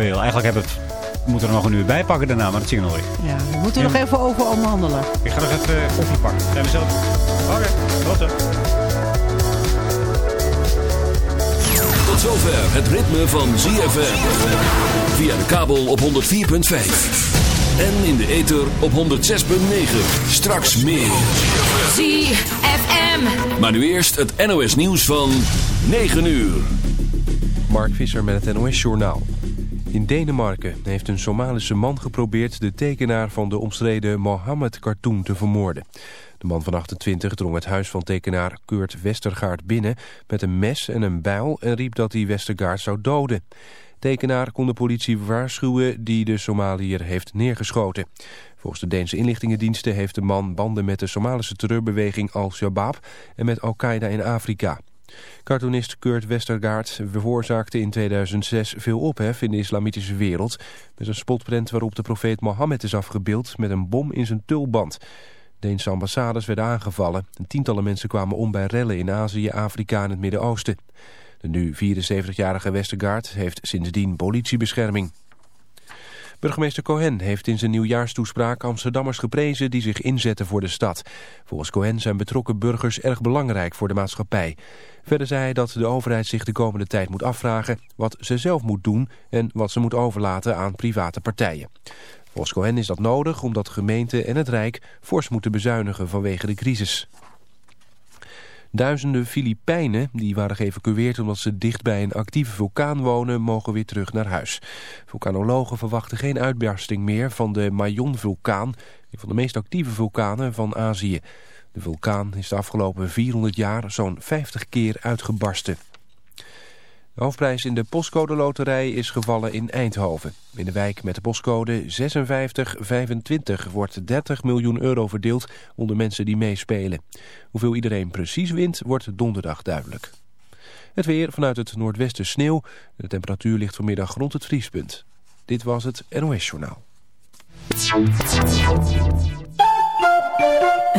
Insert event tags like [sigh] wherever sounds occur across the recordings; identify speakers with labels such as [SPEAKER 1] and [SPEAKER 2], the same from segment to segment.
[SPEAKER 1] veel. Eigenlijk hebben we het we moeten er nog een uur bij pakken daarna, maar dat zie ik nog weer.
[SPEAKER 2] Ja, we moeten er nog even over onderhandelen.
[SPEAKER 1] Ik ga nog even uh, koffie pakken. Zijn we zelf. Oké, okay. Tot
[SPEAKER 3] zover het ritme van ZFM. Via de kabel op 104.5. En in de ether op 106.9. Straks meer.
[SPEAKER 4] ZFM.
[SPEAKER 3] Maar nu eerst het NOS nieuws van 9 uur.
[SPEAKER 5] Mark Visser met het NOS Journaal. In Denemarken heeft een Somalische man geprobeerd de tekenaar van de omstreden Mohammed-cartoon te vermoorden. De man van 28 drong het huis van tekenaar Kurt Westergaard binnen met een mes en een bijl en riep dat hij Westergaard zou doden. Tekenaar kon de politie waarschuwen die de Somaliër heeft neergeschoten. Volgens de Deense inlichtingendiensten heeft de man banden met de Somalische terreurbeweging Al-Shabaab en met Al-Qaeda in Afrika. Cartoonist Kurt Westergaard veroorzaakte in 2006 veel ophef in de islamitische wereld... met een spotprent waarop de profeet Mohammed is afgebeeld met een bom in zijn tulband. Deense ambassades werden aangevallen en tientallen mensen kwamen om bij rellen in Azië, Afrika en het Midden-Oosten. De nu 74-jarige Westergaard heeft sindsdien politiebescherming. Burgemeester Cohen heeft in zijn nieuwjaarstoespraak Amsterdammers geprezen die zich inzetten voor de stad. Volgens Cohen zijn betrokken burgers erg belangrijk voor de maatschappij. Verder zei hij dat de overheid zich de komende tijd moet afvragen wat ze zelf moet doen en wat ze moet overlaten aan private partijen. Volgens Cohen is dat nodig omdat gemeenten en het Rijk fors moeten bezuinigen vanwege de crisis. Duizenden Filipijnen, die waren geëvacueerd omdat ze dicht bij een actieve vulkaan wonen, mogen weer terug naar huis. Vulkanologen verwachten geen uitbarsting meer van de Mayon-vulkaan, een van de meest actieve vulkanen van Azië. De vulkaan is de afgelopen 400 jaar zo'n 50 keer uitgebarsten. De hoofdprijs in de postcode loterij is gevallen in Eindhoven. In de wijk met de postcode 5625 wordt 30 miljoen euro verdeeld onder mensen die meespelen. Hoeveel iedereen precies wint wordt donderdag duidelijk. Het weer vanuit het noordwesten sneeuw. De temperatuur ligt vanmiddag rond het vriespunt. Dit was het NOS Journaal.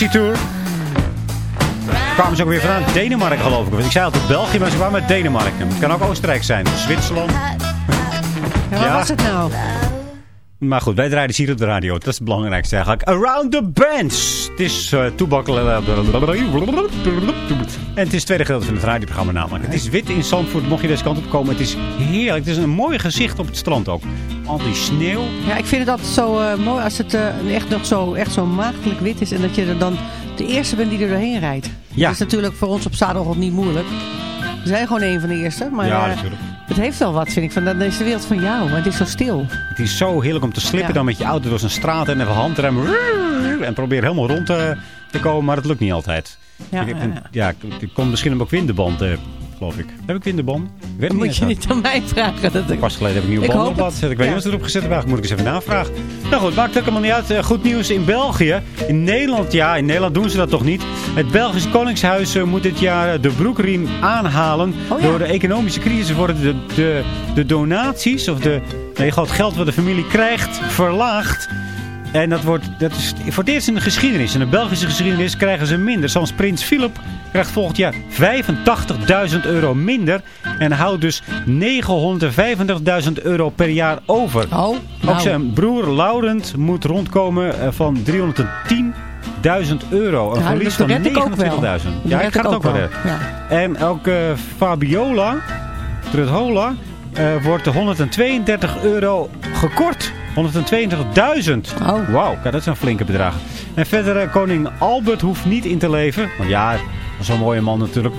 [SPEAKER 1] Galaxy Tour. Kwamen ze ook weer vandaan? Denemarken geloof ik. Want ik zei altijd België, maar ze kwamen uit Denemarken. Het kan ook Oostenrijk zijn. Zwitserland.
[SPEAKER 2] Ja, wat
[SPEAKER 1] Ja.
[SPEAKER 2] was het nou?
[SPEAKER 1] Maar goed, wij draaien dus hier op de radio. Dat is het belangrijkste eigenlijk. Around the Bands. Het is uh. En het is het tweede gedeelte van het radioprogramma namelijk. Het is wit in Zandvoort, mocht je deze kant op komen. Het is heerlijk. Het is een mooi gezicht op het strand ook. Al die sneeuw.
[SPEAKER 2] Ja, ik vind het altijd zo eh, mooi als het echt nog zo, echt zo maagdelijk wit is. En dat je er dan de eerste bent die er doorheen rijdt.
[SPEAKER 1] Ja.
[SPEAKER 2] Dat is natuurlijk voor ons op zaterdag niet moeilijk. We zijn gewoon een van de eerste. Maar
[SPEAKER 1] Ja, natuurlijk.
[SPEAKER 2] Het heeft wel wat, vind ik. Van, dan is de wereld van jou, maar het is zo stil.
[SPEAKER 1] Het is zo heerlijk om te slippen
[SPEAKER 2] Ja.
[SPEAKER 1] dan met je auto door zijn straat en even handremmen. En probeer helemaal rond te, te komen, maar dat lukt niet altijd.
[SPEAKER 2] Ja,
[SPEAKER 1] ik heb een-
[SPEAKER 2] ja.
[SPEAKER 1] ja, ik kom misschien winderband geloof ik. Heb ik weet
[SPEAKER 2] Dan
[SPEAKER 1] het
[SPEAKER 2] moet je niet aan mij vragen. Dat ik...
[SPEAKER 1] Pas geleden heb ik nieuwe banden op gehad. Ik weet
[SPEAKER 2] Ja.
[SPEAKER 1] niet wat erop gezet hebben. Moet ik eens even navragen. Nou goed, maakt ook allemaal niet uit. Eh, Goed nieuws in België. In Nederland, ja, in Nederland doen ze dat toch niet. Het Belgisch Koningshuis eh, moet dit jaar eh, de broekriem aanhalen.
[SPEAKER 2] Oh ja.
[SPEAKER 1] Door de economische crisis worden de, de, de donaties, of de, nee, gewoon het geld wat de familie krijgt, verlaagd. En dat, wordt, dat is voor het eerst in de geschiedenis. In de Belgische geschiedenis krijgen ze minder. Zoals prins Philip krijgt volgend jaar 85.000 euro minder. En houdt dus 935.000 euro per jaar over.
[SPEAKER 2] Oh,
[SPEAKER 1] Ook
[SPEAKER 2] nou.
[SPEAKER 1] zijn broer Laurent moet rondkomen eh, van 310.000 euro. Een
[SPEAKER 2] Ja,
[SPEAKER 1] verlies van
[SPEAKER 2] red ik ook wel.
[SPEAKER 1] 29.000.
[SPEAKER 2] Dat
[SPEAKER 1] Ja, ik ga het ook wel redden.
[SPEAKER 2] Ja.
[SPEAKER 1] En ook eh, Fabiola, Trudhola, eh, wordt de 132 euro gekort. 122.000.
[SPEAKER 2] Oh.
[SPEAKER 1] Wauw, dat is een flinke bedrag. En verder, koning Albert hoeft niet in te leven. Want ja, een mooie man natuurlijk.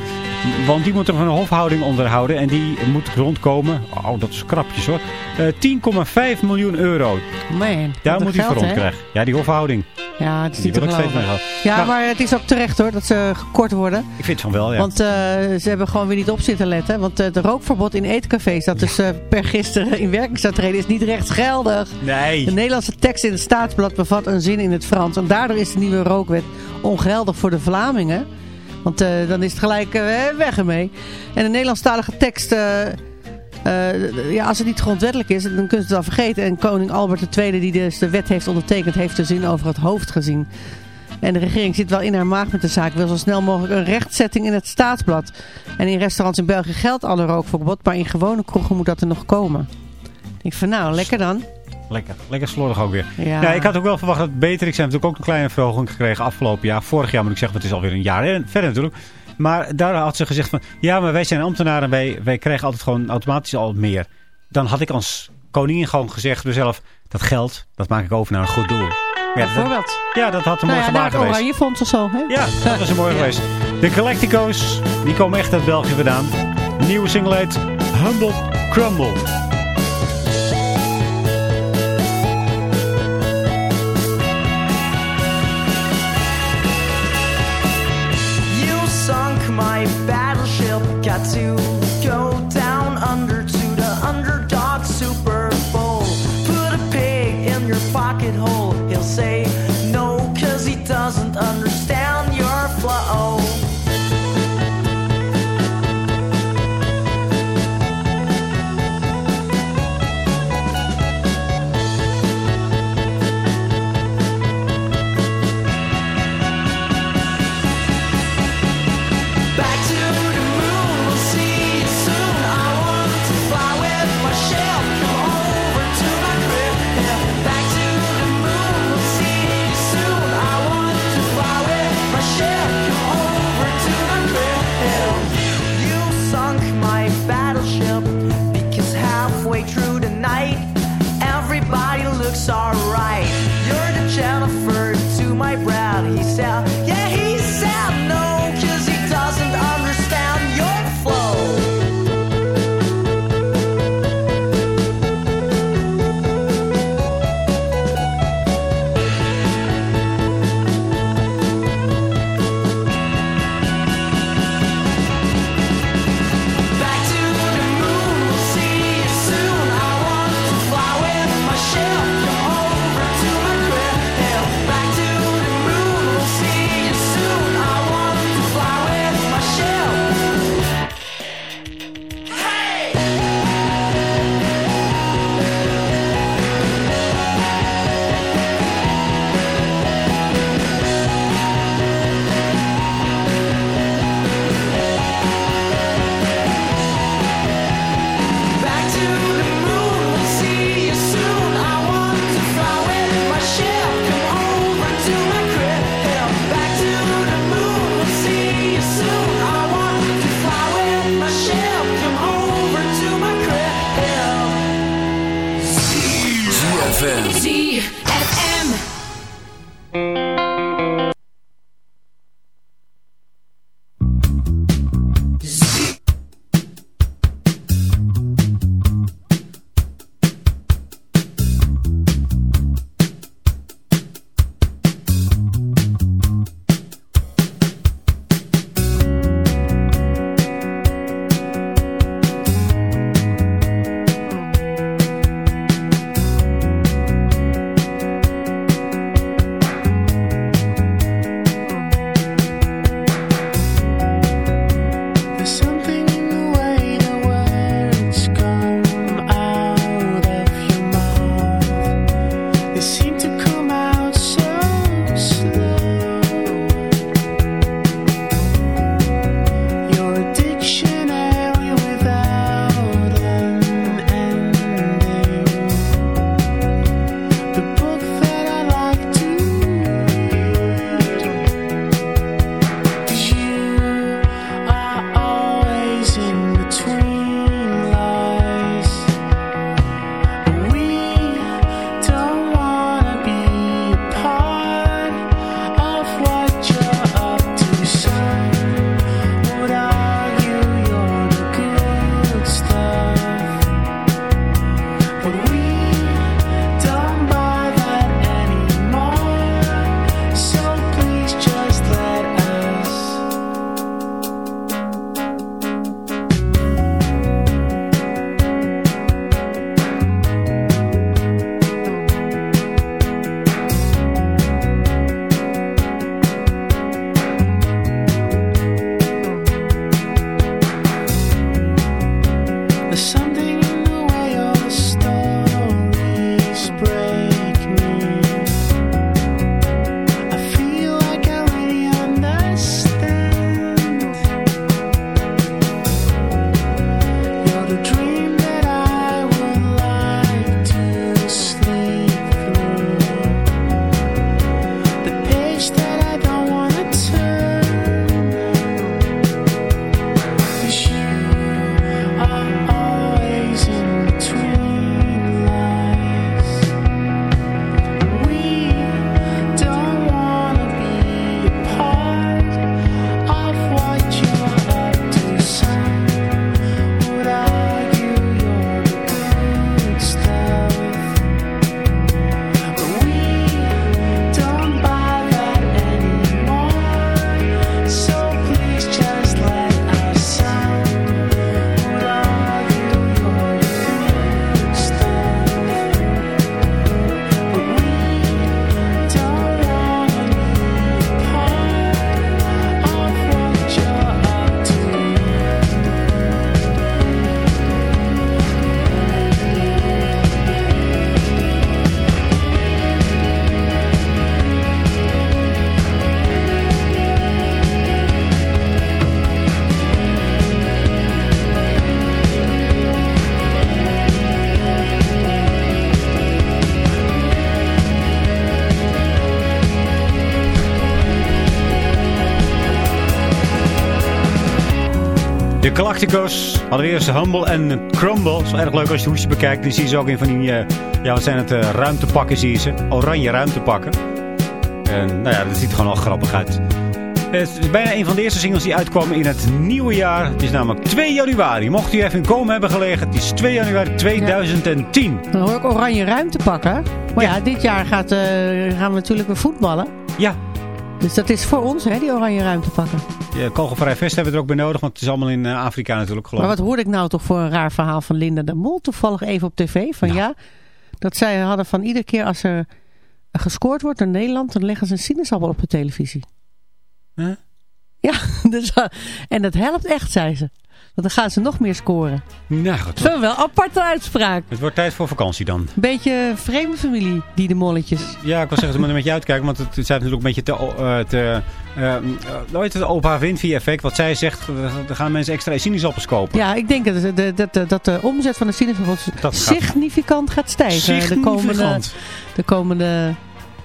[SPEAKER 1] Want die moet er van een hofhouding onderhouden. En die moet rondkomen. Oh, dat is krapjes hoor. Eh 10,5 miljoen euro.
[SPEAKER 2] Man,
[SPEAKER 1] Daar moet hij voor rondkrijgen. Ja, die hofhouding.
[SPEAKER 2] Ja, het is
[SPEAKER 1] Die
[SPEAKER 2] niet te geloven. Ja,
[SPEAKER 1] Nou,
[SPEAKER 2] maar het is ook terecht hoor, dat ze gekort worden.
[SPEAKER 1] Ik vind het van wel, ja.
[SPEAKER 2] Want eh, ze hebben gewoon weer niet op zitten letten. Want eh, het rookverbod in eetcafés, dat dus per gisteren in werking zou treden, is niet rechtsgeldig.
[SPEAKER 1] nee.
[SPEAKER 2] De Nederlandse tekst in het staatsblad bevat een zin in het Frans. En daardoor is de nieuwe rookwet ongeldig voor de Vlamingen. Want eh, dan is het gelijk eh, weg ermee. En de Nederlandstalige tekst... eh, ja, als het niet grondwettelijk is, dan kunnen ze het wel vergeten. En koning Albert II, die dus de wet heeft ondertekend, heeft de zin over het hoofd gezien. En de regering zit wel in haar maag met de zaak. Wil zo snel mogelijk een rechtzetting in het staatsblad. En in restaurants in België geldt alle rookverbod. Maar in gewone kroegen moet dat er nog komen. Ik denk van nou, lekker dan.
[SPEAKER 1] Lekker, lekker slordig ook weer.
[SPEAKER 2] Ja.
[SPEAKER 1] Ja. ik had ook wel verwacht dat. Ze hebben natuurlijk ook een kleine verhoging gekregen afgelopen jaar. Vorig jaar moet ik zeggen, het is alweer een jaar verder natuurlijk. Maar daar had ze gezegd van, ja, maar wij zijn ambtenaren. Wij, wij krijgen altijd gewoon automatisch al meer. Dan had ik als koningin gewoon gezegd mezelf, dat geld, dat maak ik over naar een goed doel. Ja, dat,
[SPEAKER 2] Bijvoorbeeld.
[SPEAKER 1] ja, dat had een mooi
[SPEAKER 2] Nou ja,
[SPEAKER 1] gebaar geweest.
[SPEAKER 2] Oranje Fonds of zo. Hè?
[SPEAKER 1] Ja, dat was een mooi geweest. De Galactico's, die komen echt uit België vandaan. Nieuwe single heet Humble Crumble.
[SPEAKER 6] My battleship, got to
[SPEAKER 1] Galacticos hadden eens Humble en Crumble. Dat is wel erg leuk als je de hoesje bekijkt. Die zie je ze ook in van die, eh, ja wat zijn het, eh, ruimtepakken zie je ze. Oranje ruimtepakken. En nou ja, dat ziet er gewoon al grappig uit. Het is bijna een van de eerste singles die uitkwamen in het nieuwe jaar. Het is namelijk 2 januari. Mocht u even in komen hebben gelegen, het is 2 januari 2010.
[SPEAKER 2] Dan hoor ik oranje ruimte pakken. Maar ja, dit jaar gaat, eh, gaan we natuurlijk weer voetballen.
[SPEAKER 1] Ja,
[SPEAKER 2] Dus dat is voor ons, hè, die oranje ruimte pakken.
[SPEAKER 1] Ja kogelvrij vest hebben we er ook bij nodig, want het is allemaal in eh, Afrika natuurlijk geloof
[SPEAKER 2] Maar wat hoorde ik nou toch voor een raar verhaal van Linda de Mol toevallig even op tv? Van
[SPEAKER 1] Nou.
[SPEAKER 2] ja, dat zij hadden van iedere keer als er gescoord wordt in Nederland, dan leggen ze een sinaasappel op de televisie.
[SPEAKER 1] Huh? [laughs]
[SPEAKER 2] Ja, dus, eh, en dat helpt echt, zei ze. Want dan gaan ze nog meer scoren.
[SPEAKER 1] Nou goed,
[SPEAKER 2] is wel aparte uitspraak.
[SPEAKER 1] het wordt tijd voor vakantie dan.
[SPEAKER 2] Beetje vreemde familie, die de molletjes.
[SPEAKER 1] Ja, ik wil zeggen, ze moeten een beetje uitkijken, want het, het zijn natuurlijk een beetje te, eh, te eh, eh, het, Opa Winfrey effect. Wat zij zegt, er gaan mensen extra sinaasappels kopen.
[SPEAKER 2] Ja, ik denk dat de, dat, de, dat de omzet van de sinaasappels
[SPEAKER 1] Dat
[SPEAKER 2] significant gaat stijgen. De komende,
[SPEAKER 1] Significant.
[SPEAKER 2] de komende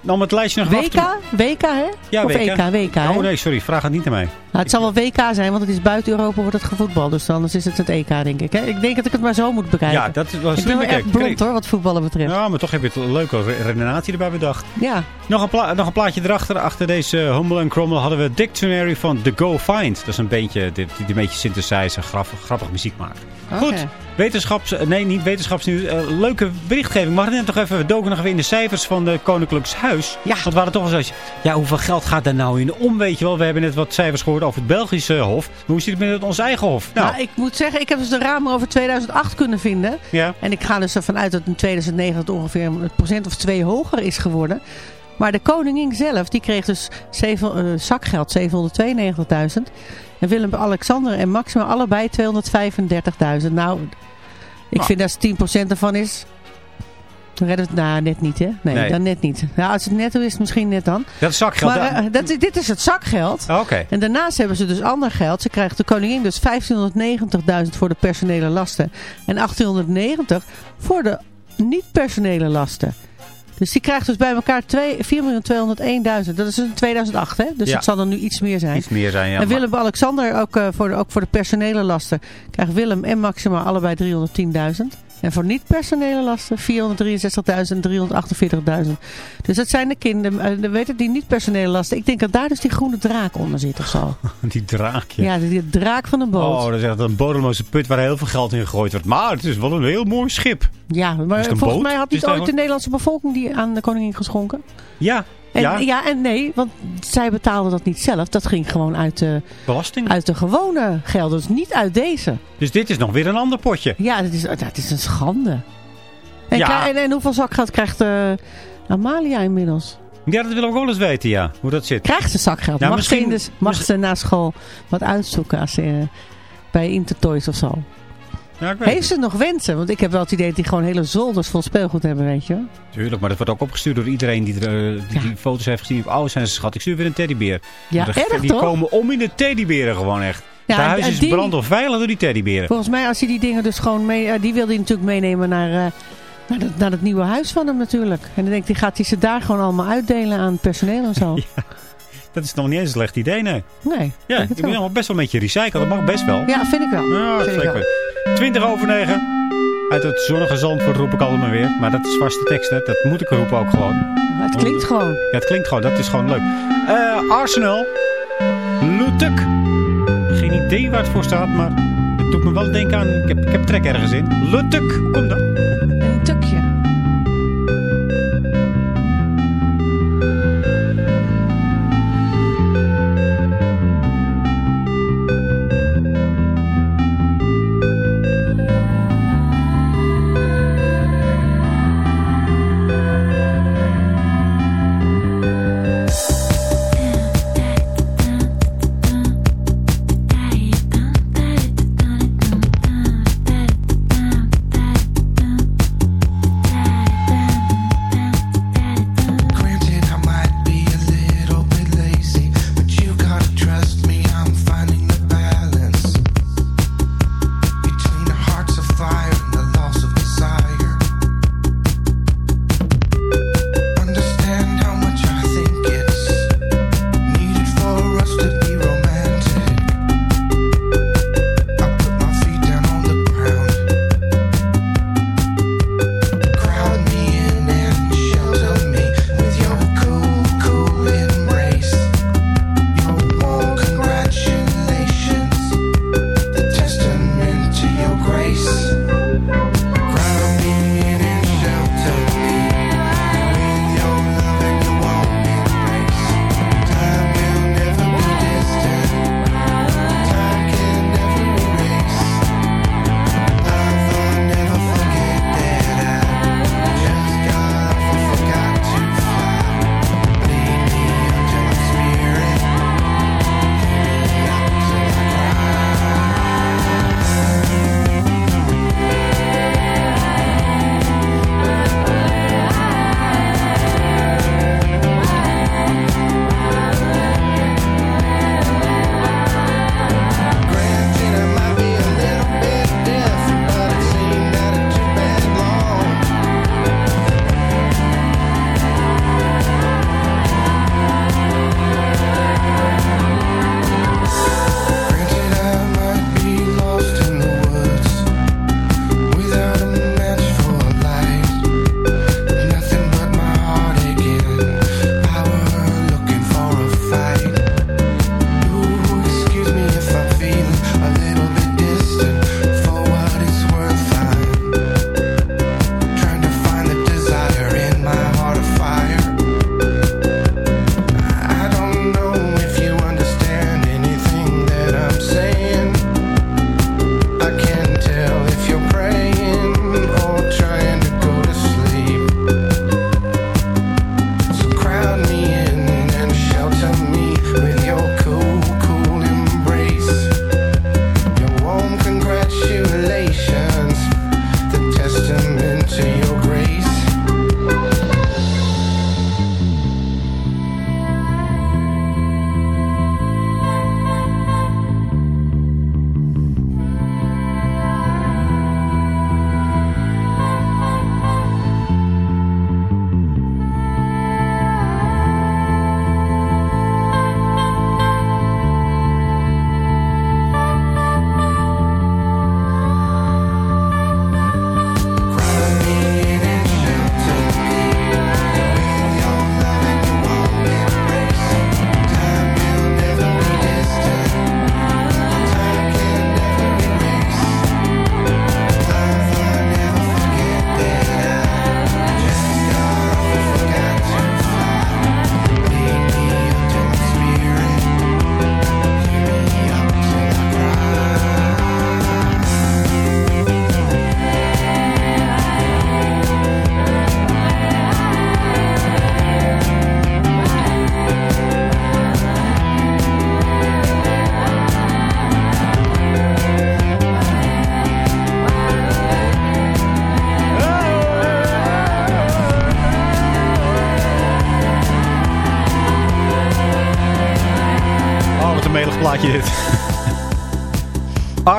[SPEAKER 1] om het lijstje nog af.
[SPEAKER 2] WK? WK, hè?
[SPEAKER 1] Ja,
[SPEAKER 2] of
[SPEAKER 1] WK.
[SPEAKER 2] EK, WK, hè?
[SPEAKER 1] Oh nee, sorry, vraag het niet aan mij.
[SPEAKER 2] Nou, het zal wel WK zijn, want het is buiten Europa wordt het gevoetbal. Dus anders is het het EK, denk ik. Hè? Ik denk dat ik het maar zo moet bekijken.
[SPEAKER 1] Ja, dat was
[SPEAKER 2] ik ben wel echt blond hoor, wat voetballen betreft.
[SPEAKER 1] Ja, maar toch heb je het leuke re- redenatie erbij bedacht.
[SPEAKER 2] Ja.
[SPEAKER 1] Nog een, pla- nog een plaatje erachter. Achter deze Humble and Crumble hadden we Dictionary van The Go Find. Dat is een beetje, die, die een beetje synthesizer, grappig, grappig muziek maakt. Goed, wetenschaps, eh, nee, niet wetenschapsnieuws. eh, leuke berichtgeving. Maar net nog even, we doken nog even in de cijfers van de Koninklijks Huis.
[SPEAKER 2] Ja.
[SPEAKER 1] Want we waren toch wel zoiets, ja, hoeveel geld gaat daar nou in om, weet je wel. We hebben net wat cijfers gehoord over het Belgische hof. Maar hoe zit het met ons eigen hof? Nou,
[SPEAKER 2] Nou, ik moet zeggen, ik heb dus de ramen over 2008 kunnen vinden.
[SPEAKER 1] ja.
[SPEAKER 2] En ik ga dus ervan uit dat in 2009 het ongeveer een procent of twee hoger is geworden. Maar de koningin zelf, die kreeg dus zeven, eh, zakgeld 792.000. En Willem-Alexander en Maxima allebei 235.000. Nou, ik
[SPEAKER 1] Nou.
[SPEAKER 2] vind dat als 10% ervan is... Dan redden we het nou, net niet, hè? Nee,
[SPEAKER 1] Nee.
[SPEAKER 2] dan net niet. Ja, als het netto is, misschien net dan.
[SPEAKER 1] Dat is zakgeld.
[SPEAKER 2] Maar eh, dat, dit is het zakgeld.
[SPEAKER 1] Oh, Oké.
[SPEAKER 2] En daarnaast hebben ze dus ander geld. Ze krijgt de koningin dus 1590.000 voor de personele lasten. En 1890 voor de niet-personele lasten. Dus die krijgt dus bij elkaar 4.201.000. Dat is in 2008, hè? Dus
[SPEAKER 1] Ja.
[SPEAKER 2] het zal dan nu iets meer zijn.
[SPEAKER 1] Iets meer zijn, ja.
[SPEAKER 2] en Willem-Alexander, ook, eh, voor de, ook voor de personele lasten, krijgt Willem en Maxima allebei 310.000. En voor niet-personele lasten 463.000 en 348.000. Dus dat zijn de kinderen, de- weet het, die niet-personele lasten. Ik denk dat daar dus die groene draak onder zit of zo. [laughs]
[SPEAKER 1] Die draakje.
[SPEAKER 2] Ja, die, die draak van een boot.
[SPEAKER 1] Oh, dat is echt een bodemloze put waar heel veel geld in gegooid wordt. Maar het is wel een heel mooi schip.
[SPEAKER 2] ja, maar volgens
[SPEAKER 1] boot?
[SPEAKER 2] mij had niet ooit de Nederlandse bevolking die aan de koningin geschonken.
[SPEAKER 1] Ja,
[SPEAKER 2] En,
[SPEAKER 1] ja,
[SPEAKER 2] ja. en nee, want zij betaalden dat niet zelf. Dat ging gewoon uit de,
[SPEAKER 1] belasting.
[SPEAKER 2] uit de gewone gelden, dus niet uit deze.
[SPEAKER 1] Dus dit is nog weer een ander potje.
[SPEAKER 2] Ja, dat is, dat is een schande. En,
[SPEAKER 1] Ja.
[SPEAKER 2] en, en hoeveel zakgeld krijgt eh, Amalia inmiddels?
[SPEAKER 1] Ja, dat wil ik wel eens weten, ja. Hoe dat zit.
[SPEAKER 2] Krijgt ze zakgeld? Mag
[SPEAKER 1] misschien-
[SPEAKER 2] ze, de- mag ze na school wat uitzoeken als ze, eh, bij Intertoys of zo?
[SPEAKER 1] Ja, ik weet
[SPEAKER 2] Heeft ze nog wensen? Want ik heb wel het idee dat die gewoon hele zolders vol speelgoed hebben, weet je wel.
[SPEAKER 1] Tuurlijk, maar dat wordt ook opgestuurd door iedereen die, er, eh, die,
[SPEAKER 2] Ja.
[SPEAKER 1] die foto's heeft gezien. Oh, zijn ze schat, ik stuur weer een teddybeer.
[SPEAKER 2] Ja,
[SPEAKER 1] de-
[SPEAKER 2] erg
[SPEAKER 1] Die
[SPEAKER 2] toch?
[SPEAKER 1] komen om in de teddyberen gewoon echt.
[SPEAKER 2] Ja,
[SPEAKER 1] Het huis is
[SPEAKER 2] die-
[SPEAKER 1] brandonveilig door die teddyberen.
[SPEAKER 2] Volgens mij als hij die dingen dus gewoon mee... eh, die wil hij natuurlijk meenemen naar, eh, naar, het, naar het nieuwe huis van hem natuurlijk. En dan denkt hij, gaat hij ze daar gewoon allemaal uitdelen aan het personeel en zo. [laughs]
[SPEAKER 1] Dat is nog niet eens een slecht idee, nee.
[SPEAKER 2] Nee,
[SPEAKER 1] Ja, ik ben
[SPEAKER 2] wel.
[SPEAKER 1] nog best wel een beetje recyclen. Dat mag best wel.
[SPEAKER 2] Ja, vind ik wel.
[SPEAKER 1] Ja,
[SPEAKER 2] Vind ik wel.
[SPEAKER 1] Zeker. 20 over 9. Uit het zonnige Zandvoort roep ik altijd maar weer. Maar dat is vaste tekst, hè. Dat moet ik roepen ook gewoon.
[SPEAKER 2] Maar het klinkt gewoon.
[SPEAKER 1] Ja, het klinkt gewoon. Dat is gewoon leuk. Eh, Arsenal. Lutuk. Geen idee waar het voor staat, maar het doet me wel denken aan... Ik heb, ik heb trek ergens in. Lutuk. Hoe komt dat?
[SPEAKER 2] Een tukje.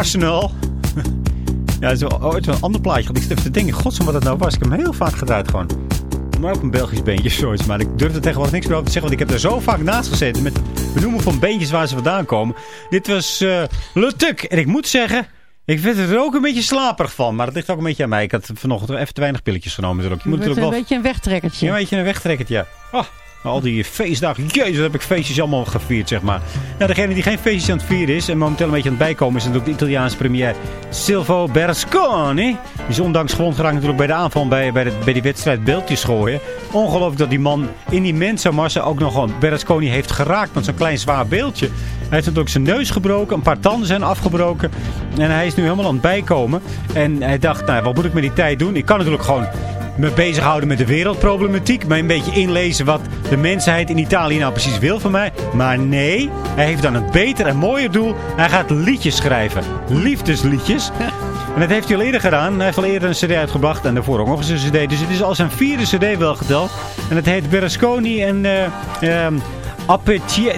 [SPEAKER 1] Arsenal. [laughs] ja, het is wel ooit wel een ander plaatje. Ik zit even te denken, godsam wat dat nou was. Ik heb hem heel vaak gedraaid gewoon. Maar ook een Belgisch beentje, [laughs] zoiets. Maar ik durf er tegenwoordig niks meer over te zeggen. Want ik heb er zo vaak naast gezeten. Met benoemen van beentjes waar ze vandaan komen. Dit was eh Le. En ik moet zeggen, ik vind het er ook een beetje slaperig van. Maar dat ligt ook een beetje aan mij. Ik had vanochtend even te weinig pilletjes genomen natuurlijk. Je moet natuurlijk
[SPEAKER 2] een
[SPEAKER 1] wel...
[SPEAKER 2] beetje een wegtrekkertje.
[SPEAKER 1] Ja, een beetje een wegtrekkend, ja. Ah, al die feestdagen. Jezus, heb ik feestjes allemaal gevierd, zeg maar. Nou, degene die geen feestjes aan het vieren is en momenteel een beetje aan het bijkomen is natuurlijk de Italiaanse premier Silvio Berlusconi. Die is ondanks gewond geraakt natuurlijk bij de aanval bij, bij, de, bij die wedstrijd beeldjes gooien. Ongelooflijk dat die man in die mensenmassa ook nog gewoon Berlusconi heeft geraakt met zo'n klein zwaar beeldje. Hij heeft natuurlijk zijn neus gebroken, een paar tanden zijn afgebroken. En hij is nu helemaal aan het bijkomen. En hij dacht, nou, wat moet ik met die tijd doen? Ik kan natuurlijk gewoon me bezighouden met de wereldproblematiek. Maar een beetje inlezen wat de mensheid in Italië nou precies wil van mij. Maar nee, hij heeft dan een beter en mooier doel. Hij gaat liedjes schrijven. Liefdesliedjes. En dat heeft hij al eerder gedaan. Hij heeft al eerder een cd uitgebracht. En daarvoor ook nog eens een cd. Dus het is al zijn vierde cd wel geteld. En het heet Berlusconi en... eh ehm,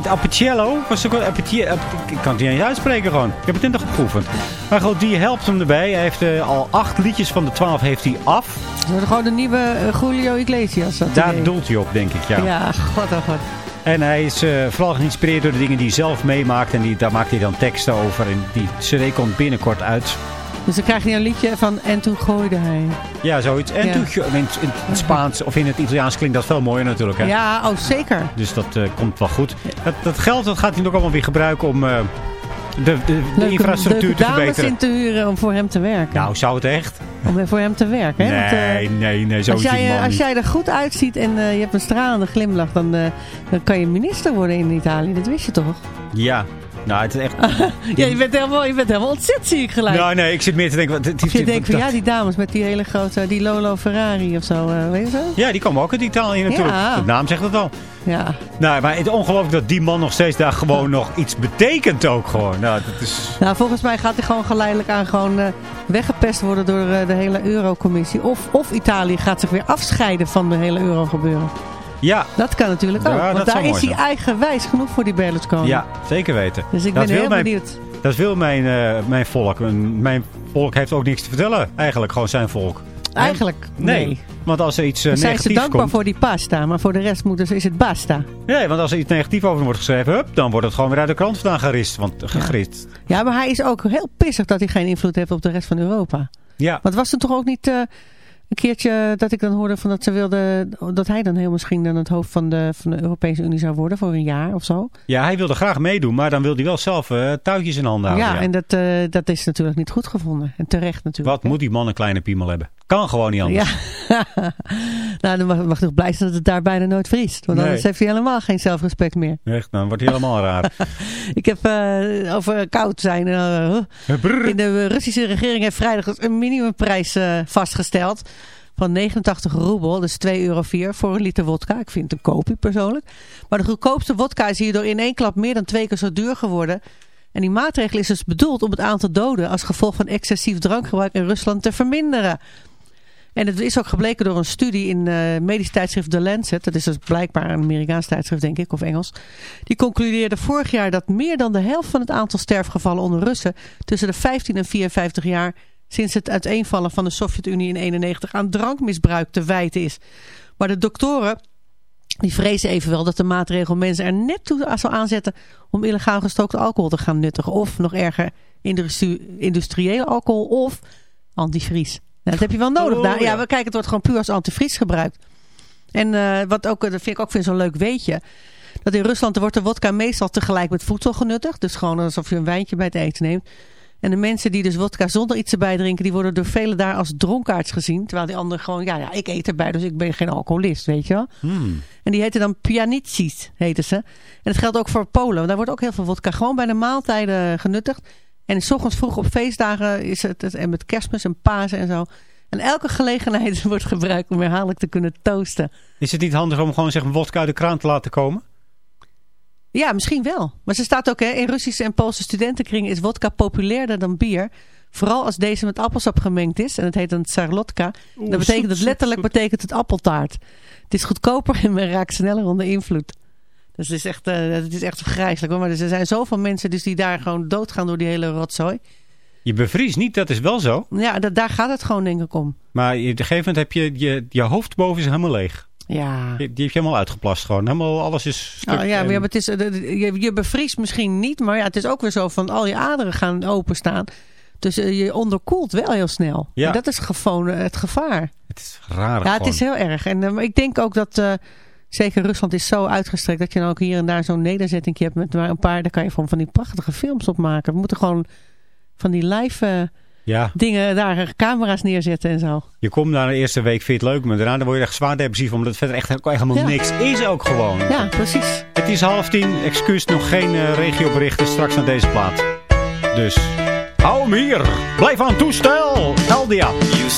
[SPEAKER 1] Appetiello. Was ook wel App- ik kan het niet eens uitspreken gewoon. Ik heb het net nog geproefd. Maar goed, die helpt hem erbij. Hij heeft eh, al acht liedjes van de twaalf heeft hij af.
[SPEAKER 2] Dat wordt gewoon de nieuwe eh, Julio Iglesias. dat
[SPEAKER 1] Daar
[SPEAKER 2] idee.
[SPEAKER 1] doelt hij op, denk ik. Ja.
[SPEAKER 2] Ja, god oh god.
[SPEAKER 1] En hij is eh, vooral geïnspireerd door de dingen die hij zelf meemaakt. En die, daar maakt hij dan teksten over. En die cd komt binnenkort uit.
[SPEAKER 2] Dus dan krijg je een liedje van En toen gooide hij.
[SPEAKER 1] Ja, zoiets. En
[SPEAKER 2] Ja.
[SPEAKER 1] toen, in, het- in het Spaans of in het Italiaans klinkt dat veel mooier natuurlijk. Hè?
[SPEAKER 2] Ja, oh zeker.
[SPEAKER 1] Dus dat eh, komt wel goed. Dat, dat geld dat gaat hij ook allemaal weer gebruiken om eh, de, de, de
[SPEAKER 2] Leuke,
[SPEAKER 1] infrastructuur
[SPEAKER 2] leuke
[SPEAKER 1] te
[SPEAKER 2] dames
[SPEAKER 1] verbeteren.
[SPEAKER 2] in te huren om voor hem te werken.
[SPEAKER 1] Nou, zou het echt?
[SPEAKER 2] Om voor hem te werken. Hè? Want, eh,
[SPEAKER 1] nee, nee, nee, zo
[SPEAKER 2] als,
[SPEAKER 1] is
[SPEAKER 2] jij, als jij er goed uitziet en je hebt een stralende glimlach, dan, eh, dan kan je minister worden in Italië. Dat wist je toch?
[SPEAKER 1] Ja, nou, het is echt... [laughs]
[SPEAKER 2] Ja, je bent helemaal, je bent helemaal ontzet, zie ik gelijk.
[SPEAKER 1] Nou, nee, ik zit meer te denken... Wat, het-
[SPEAKER 2] Of je denkt van ja, die dames met die hele grote, die Lolo Ferrari of zo, eh, weet je zo?
[SPEAKER 1] Ja, die komen ook uit Italië natuurlijk.
[SPEAKER 2] Ja.
[SPEAKER 1] De naam zegt het al.
[SPEAKER 2] Ja.
[SPEAKER 1] Nou, maar het is ongelooflijk dat die man nog steeds daar gewoon nog iets betekent ook gewoon. Nou, dat is...
[SPEAKER 2] Nou, volgens mij gaat hij gewoon geleidelijk aan gewoon eh, weggepest worden door eh, de hele Eurocommissie. Of, of Italië gaat zich weer afscheiden van de hele Euro-gebeuren.
[SPEAKER 1] Ja,
[SPEAKER 2] Dat kan natuurlijk ook.
[SPEAKER 1] Ja,
[SPEAKER 2] want daar is hij eigenwijs genoeg voor die Berlusconi.
[SPEAKER 1] ja, zeker weten.
[SPEAKER 2] Dus ik
[SPEAKER 1] dat
[SPEAKER 2] ben heel
[SPEAKER 1] mijn,
[SPEAKER 2] benieuwd.
[SPEAKER 1] Dat wil mijn, eh, mijn volk. Mijn- Mijn volk heeft ook niks te vertellen. Eigenlijk gewoon zijn volk.
[SPEAKER 2] Eigenlijk, nee.
[SPEAKER 1] Nee, want als er iets eh,
[SPEAKER 2] Dan zijn ze
[SPEAKER 1] negatiefs
[SPEAKER 2] dankbaar
[SPEAKER 1] komt...
[SPEAKER 2] voor die pasta, maar voor de rest is het basta.
[SPEAKER 1] Nee, want als er iets negatiefs over hem wordt geschreven... Hup, dan wordt het gewoon weer uit de krant vandaan gerist. Want, gegrist.
[SPEAKER 2] Ja, maar hij is ook heel pissig dat hij geen invloed heeft op de rest van Europa.
[SPEAKER 1] Ja.
[SPEAKER 2] Want was er toch ook niet eh, een keertje dat ik dan hoorde van dat ze wilde dat hij dan heel misschien dan het hoofd van de, van de Europese Unie zou worden voor een jaar of zo?
[SPEAKER 1] ja, hij wilde graag meedoen, maar dan wil hij wel zelf eh, touwtjes in handen houden.
[SPEAKER 2] ja, en dat, eh, dat is natuurlijk niet goed gevonden. En terecht natuurlijk.
[SPEAKER 1] Wat moet die man een kleine piemel hebben? Kan gewoon niet anders.
[SPEAKER 2] Ja. [laughs] nou, dan mag, mag toch blij zijn dat het daar bijna nooit vriest. Want
[SPEAKER 1] Nee.
[SPEAKER 2] anders heeft hij helemaal geen zelfrespect meer.
[SPEAKER 1] Echt, dan wordt hij helemaal raar. [laughs]
[SPEAKER 2] Ik heb eh, over koud zijn. eh,
[SPEAKER 1] Brrr.
[SPEAKER 2] in de Russische regering heeft vrijdag een minimumprijs eh, vastgesteld. Van 89 roebel, dus 2,04 euro voor een liter wodka. Ik vind het een koopje persoonlijk. Maar de goedkoopste wodka is hierdoor in één klap meer dan twee keer zo duur geworden. En die maatregel is dus bedoeld om het aantal doden als gevolg van excessief drankgebruik in Rusland te verminderen. En het is ook gebleken door een studie in eh medisch tijdschrift The Lancet. Dat is dus blijkbaar een Amerikaans tijdschrift, denk ik, of Engels. Die concludeerde vorig jaar dat meer dan de helft van het aantal sterfgevallen onder Russen tussen de 15 en 54 jaar sinds het uiteenvallen van de Sovjet-Unie in 91 aan drankmisbruik te wijten is. Maar de doktoren die vrezen evenwel dat de maatregel mensen er net toe zal aanzetten om illegaal gestookte alcohol te gaan nuttigen. Of nog erger, industriële alcohol of antivries. Nou, dat heb je wel nodig.
[SPEAKER 1] Oh,
[SPEAKER 2] daar.
[SPEAKER 1] Ja,
[SPEAKER 2] we kijken, het wordt gewoon puur als antivries gebruikt. En eh, wat ook, dat vind ik ook vind zo'n leuk weetje. Dat in Rusland wordt de wodka meestal tegelijk met voedsel genuttigd. Dus gewoon alsof je een wijntje bij het eten neemt. En de mensen die dus wodka zonder iets erbij drinken, die worden door velen daar als dronkaards gezien. Terwijl die anderen gewoon, ja, ja, ik eet erbij, dus ik ben geen alcoholist, weet je wel.
[SPEAKER 1] Hmm.
[SPEAKER 2] En die heten dan pianitsis, heten ze. En dat geldt ook voor Polen. want Daar wordt ook heel veel wodka gewoon bij de maaltijden genuttigd. En s ochtends vroeg op feestdagen is het, het- en met kerstmis en Pasen en zo. En elke gelegenheid [laughs] wordt gebruikt om herhaaldelijk te kunnen toasten.
[SPEAKER 1] Is het niet handig om gewoon zeg, maar, wodka uit de kraan te laten komen?
[SPEAKER 2] Ja, misschien wel. Maar ze staat ook, hè, in Russische en Poolse studentenkringen is wodka populairder dan bier. Vooral als deze met appelsap gemengd is. En het heet dan tsarlotka. Dat betekent het letterlijk betekent het appeltaart. Het is goedkoper en men raakt sneller onder invloed. Dus het is echt, eh, het is echt vergrijselijk. hoor. Maar er zijn zoveel mensen dus die daar gewoon doodgaan door die hele rotzooi.
[SPEAKER 1] Je bevriest niet, dat is wel zo.
[SPEAKER 2] Ja, dat, daar gaat het gewoon denk ik om.
[SPEAKER 1] Maar op een gegeven moment heb je je, je hoofd boven is helemaal leeg.
[SPEAKER 2] Ja.
[SPEAKER 1] Die, die heb je helemaal uitgeplast gewoon. Helemaal, alles is stuk.
[SPEAKER 2] Oh, ja, maar,
[SPEAKER 1] en-
[SPEAKER 2] ja, maar het is, eh, de- je, je bevriest misschien niet, maar ja, het is ook weer zo van al je aderen gaan openstaan. Dus eh, je onderkoelt wel heel snel.
[SPEAKER 1] Ja.
[SPEAKER 2] En dat is gewoon eh, het gevaar.
[SPEAKER 1] Het is raar
[SPEAKER 2] Ja, het is heel erg. En eh, ik denk ook dat, eh, zeker Rusland is zo uitgestrekt, dat je dan ook hier en daar zo'n nederzetting hebt met maar een paar, daar kan je van, van die prachtige films op maken. We moeten gewoon van die live
[SPEAKER 1] Ja,
[SPEAKER 2] dingen daar eh, camera's neerzetten en zo.
[SPEAKER 1] je komt na de eerste week, vind je het leuk, maar daarna dan word je echt zwaar depressief, omdat het verder echt helemaal
[SPEAKER 2] Ja.
[SPEAKER 1] niks is ook gewoon.
[SPEAKER 2] Ja, precies.
[SPEAKER 1] Het is half tien, excuus, nog geen eh, regioberichten straks naar deze plaat. Dus, hou hem hier. Blijf aan het toestel. Eldia.
[SPEAKER 6] You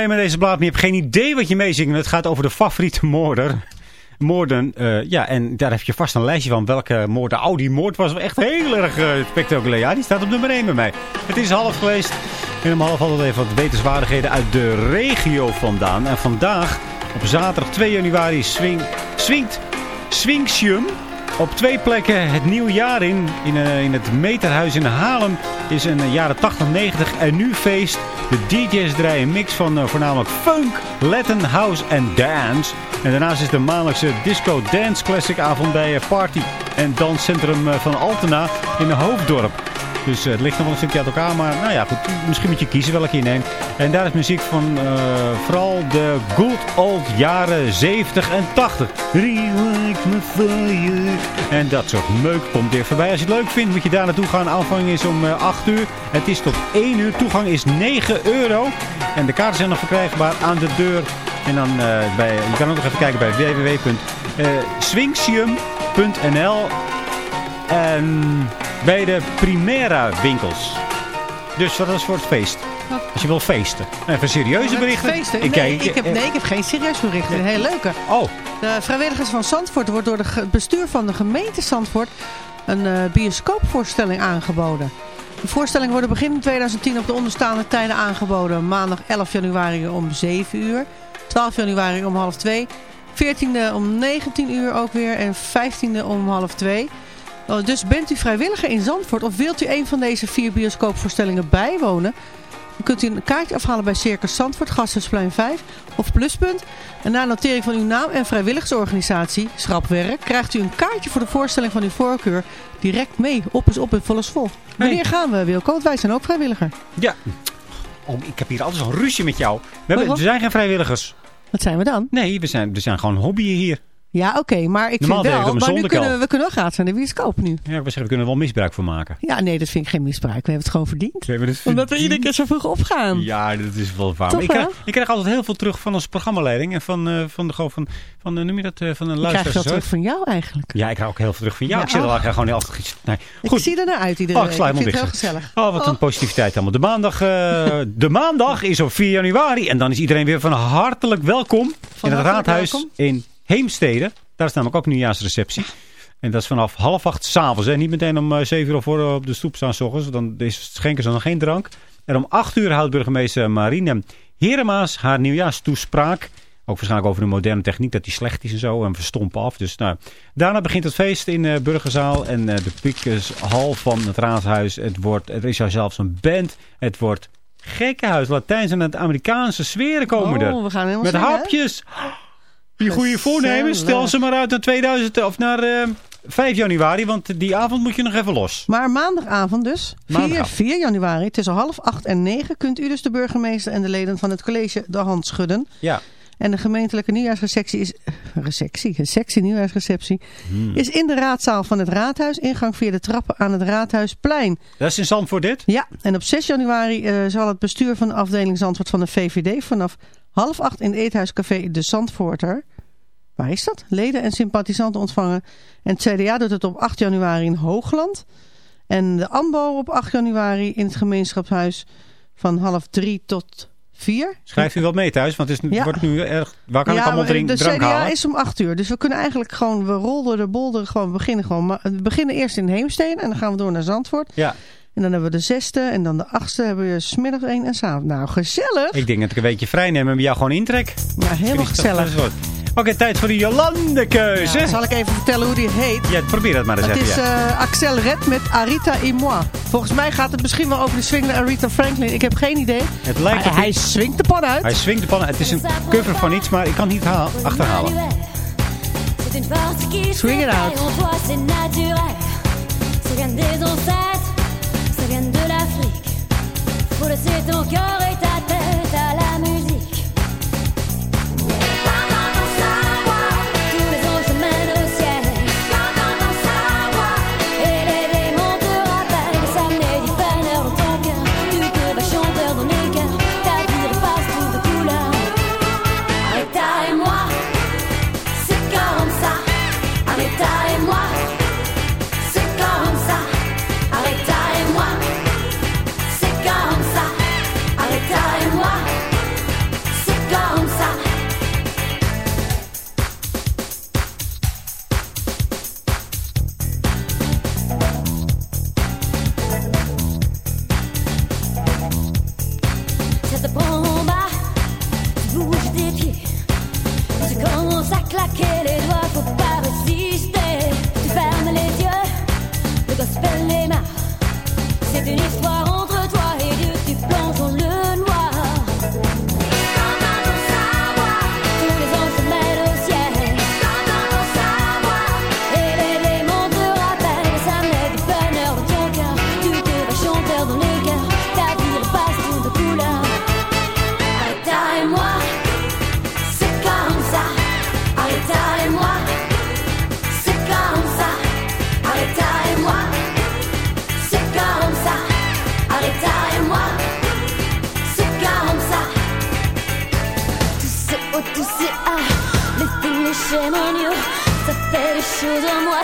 [SPEAKER 1] mee met deze plaat, maar je hebt geen idee wat je meezingt. Het gaat over de favoriete moorder. Moorden, eh, ja, en daar heb je vast een lijstje van welke moord. Oh, die moord was echt heel erg eh, spectaculair. Ja, die staat op nummer 1 bij mij. Het is half geweest. En om half altijd even wat wetenswaardigheden uit de regio vandaan. En vandaag, op zaterdag 2 januari, swing, swingt Swingsium op twee plekken het nieuwe jaar in. In, eh, in het Meterhuis in Haarlem is een jaren 80, 90 en nu feest. De DJ's draaien een mix van eh, voornamelijk funk, Latin, house en dance. En daarnaast is de maandelijkse disco dance classic avond bij eh, Party en Danscentrum eh, van Altena in Hoofddorp. Dus eh, het ligt nog wel een stukje uit elkaar. Maar nou ja, goed, misschien moet je kiezen welke je neemt. En daar is muziek van eh, vooral de good old jaren 70 en 80. Relight my fire. En dat soort meuk komt weer voorbij. Als je het leuk vindt, moet je daar naartoe gaan. Aanvang is om eh, 8 uur. Het is tot 1 uur. Toegang is 9 euro. En de kaarten zijn nog verkrijgbaar aan de deur. En dan eh, bij, je kan ook nog even kijken bij www.swingsium.nl en bij de Primera winkels. Dus dat is voor het feest. Als je wil feesten. Even serieuze berichten.
[SPEAKER 2] Feesten?
[SPEAKER 1] Ik
[SPEAKER 2] nee, ik heb, nee, ik heb geen serieus bericht. Een heel leuke.
[SPEAKER 1] Oh,
[SPEAKER 2] De vrijwilligers van Zandvoort wordt door het bestuur van de gemeente Zandvoort een eh, bioscoopvoorstelling aangeboden. De voorstellingen worden begin 2010 op de onderstaande tijden aangeboden. Maandag 11 januari om 7 uur, 12 januari om half 2, 14e om 19 uur ook weer en 15e om half 2. Oh, Dus bent u vrijwilliger in Zandvoort of wilt u een van deze vier bioscoopvoorstellingen bijwonen? Dan kunt u een kaartje afhalen bij Circus Zandvoort, Gasthuisplein 5 of Pluspunt. En na notering van uw naam en vrijwilligersorganisatie, Schrapwerk, krijgt u een kaartje voor de voorstelling van uw voorkeur direct mee. Op is op en vol is vol. Wanneer gaan we, Wilco? Want wij zijn ook vrijwilliger.
[SPEAKER 1] ja. Oh, ik heb hier altijd zo'n ruzie met jou. We, hebben, er zijn geen vrijwilligers.
[SPEAKER 2] Wat zijn we dan?
[SPEAKER 1] Nee, we zijn, we zijn gewoon hobbyen hier.
[SPEAKER 2] Ja, oké, maar ik
[SPEAKER 1] Normaal
[SPEAKER 2] vind wel, maar nu kunnen we, we kunnen wel gratis naar de bioscoop nu.
[SPEAKER 1] Ja, ik zeggen, we kunnen er wel misbruik van maken.
[SPEAKER 2] Ja, nee, dat vind ik geen misbruik. We hebben het gewoon verdiend.
[SPEAKER 1] We hebben het
[SPEAKER 2] Omdat we iedere keer zo vroeg opgaan.
[SPEAKER 1] Ja, dat is wel waar.
[SPEAKER 2] Toch
[SPEAKER 1] ik, krijg, ik altijd heel veel terug van onze programmaleiding. En van, eh, van de, gewoon van, van, eh, noem je dat, eh, van de
[SPEAKER 2] Ik krijg
[SPEAKER 1] zo.
[SPEAKER 2] terug van jou eigenlijk.
[SPEAKER 1] Ja, ik krijg ook heel veel terug van jou.
[SPEAKER 2] Ja,
[SPEAKER 1] ik zit er
[SPEAKER 2] oh.
[SPEAKER 1] eigenlijk gewoon heel altijd... Nee.
[SPEAKER 2] Ik
[SPEAKER 1] Goed.
[SPEAKER 2] zie er naar uit iedere
[SPEAKER 1] Oh, ik
[SPEAKER 2] Ik vind het heel gezellig.
[SPEAKER 1] Oh, wat een positiviteit allemaal. De maandag, de maandag is op 4 januari. En dan is iedereen weer van hartelijk welkom in het raadhuis
[SPEAKER 2] welkom.
[SPEAKER 1] in Heemstede. Daar is namelijk ook nieuwjaarsreceptie. En dat is vanaf half acht s'avonds. Niet meteen om eh, zeven uur voor op de stoep staan s ochtends. Dan schenken ze nog geen drank. En om acht uur houdt burgemeester Marine Heremaas haar nieuwjaarstoespraak. Ook waarschijnlijk over de moderne techniek, dat die slecht is en zo. En verstompen af. Dus nou, daarna begint het feest in de Burgerzaal. En eh, de Piekershal van het raadhuis. Het wordt, er is daar zelfs een band. Het wordt gekkenhuis. Latijns en het Amerikaanse sferen komen er.
[SPEAKER 2] Oh, we gaan helemaal
[SPEAKER 1] Met
[SPEAKER 2] zingen, hè?
[SPEAKER 1] Je goede voornemens. Stel ze maar uit naar 2000 of naar eh, 5 januari. Want die avond moet je nog even los.
[SPEAKER 2] Maar maandagavond dus, 4,
[SPEAKER 1] Maandagavond.
[SPEAKER 2] 4 januari, tussen half 8 en 9... kunt u dus de burgemeester en de leden van het college de hand schudden.
[SPEAKER 1] Ja.
[SPEAKER 2] En de gemeentelijke nieuwjaarsreceptie is... Receptie, een sectie nieuwjaarsreceptie...
[SPEAKER 1] Hmm.
[SPEAKER 2] is in de raadzaal van het raadhuis. Ingang via de trappen aan het Raadhuisplein.
[SPEAKER 1] Dat is in Zandvoort dit?
[SPEAKER 2] Ja, en op 6 januari eh, zal het bestuur van de afdeling Zandvoort van de VVD... vanaf half 8 in het eethuiscafé De Zandvoorter... Waar is dat? Leden en sympathisanten ontvangen. En het CDA doet het op 8 januari in Hoogland. En de AMBO op 8 januari in het gemeenschapshuis van half 3 tot 4.
[SPEAKER 1] Schrijft u wel mee thuis? Want het, is,
[SPEAKER 2] Ja.
[SPEAKER 1] wordt nu erg... Waar kan ik
[SPEAKER 2] ja,
[SPEAKER 1] allemaal
[SPEAKER 2] maar
[SPEAKER 1] drink,
[SPEAKER 2] de
[SPEAKER 1] drank
[SPEAKER 2] CDA
[SPEAKER 1] halen?
[SPEAKER 2] is om 8 uur. Dus we kunnen eigenlijk gewoon, we rollen de bolder gewoon, we beginnen gewoon. Maar we beginnen eerst in Heemsteen en dan gaan we door naar Zandvoort.
[SPEAKER 1] Ja.
[SPEAKER 2] En dan hebben we de zesde en dan de achtste hebben we smiddags één en s'avonds. Nou, gezellig.
[SPEAKER 1] Ik denk dat ik een weekje vrij neem en bij jou gewoon intrek.
[SPEAKER 2] Ja, helemaal
[SPEAKER 1] Vind ik toch
[SPEAKER 2] gezellig.
[SPEAKER 1] Oké, tijd voor de Jolande-keuze.
[SPEAKER 2] Ja, zal ik even vertellen hoe die heet?
[SPEAKER 1] Ja, probeer dat maar eens
[SPEAKER 2] Het
[SPEAKER 1] even.
[SPEAKER 2] is
[SPEAKER 1] ja.
[SPEAKER 2] eh, Axel Red met Arita et moi. Volgens mij gaat het misschien wel over de swingende Aretha Franklin. Ik heb geen idee.
[SPEAKER 1] Het lijkt
[SPEAKER 2] Maar
[SPEAKER 1] op
[SPEAKER 2] hij
[SPEAKER 1] iets.
[SPEAKER 2] swingt de pan uit.
[SPEAKER 1] Hij swingt de pannen. Het is een cover van iets, maar ik kan het niet haal- achterhalen.
[SPEAKER 2] Swing it out.
[SPEAKER 7] viennent de l'Afrique. Pour laisser ton cœur éteint.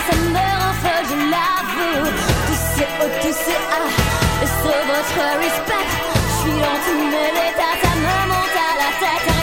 [SPEAKER 7] ça meurt en feu, je l'avoue. Toussez, oh toussez, et laisse votre respect. Je suis en tout, mais l'état, ça me monte à la tête.